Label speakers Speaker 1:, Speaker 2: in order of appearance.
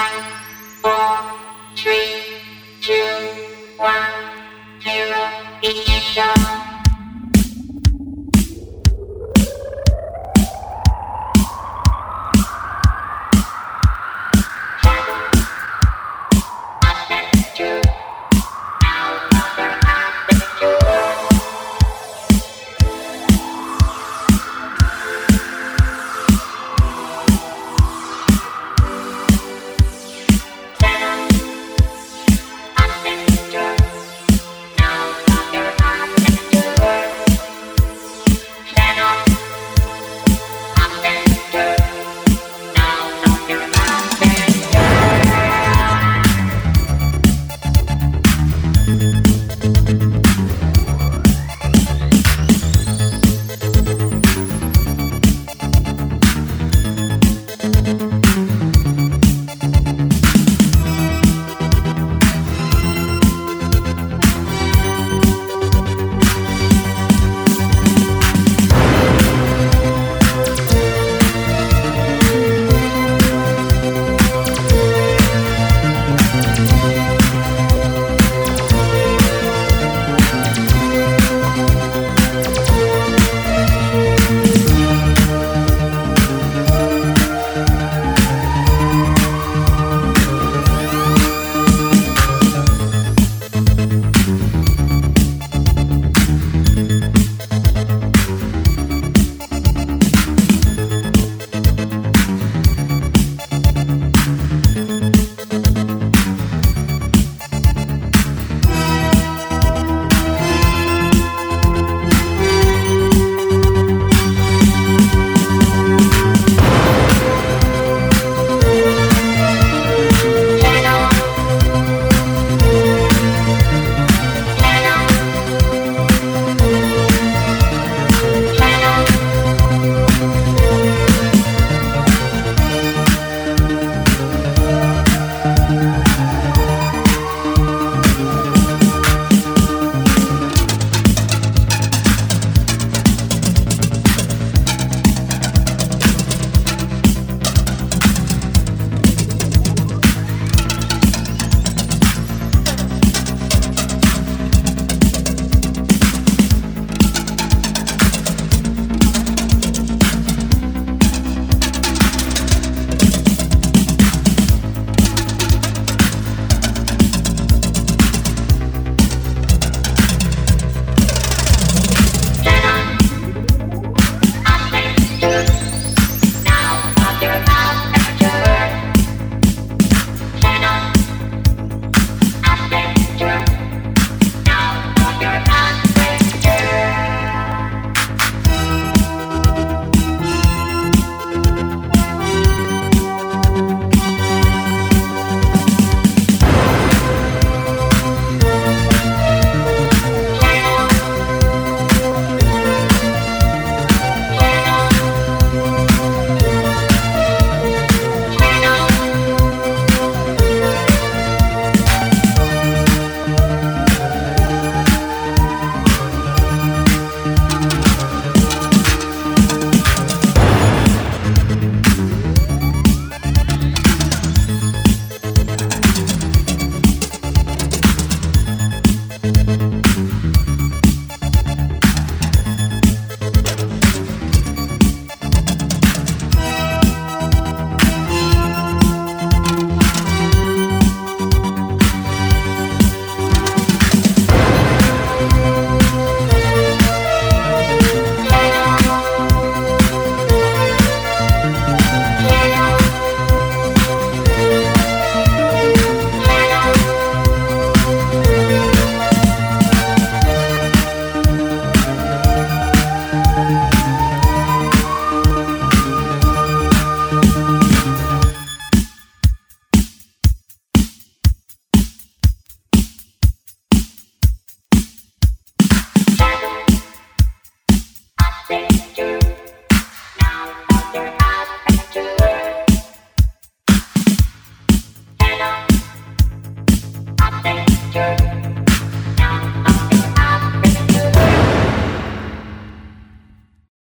Speaker 1: Bye. Thank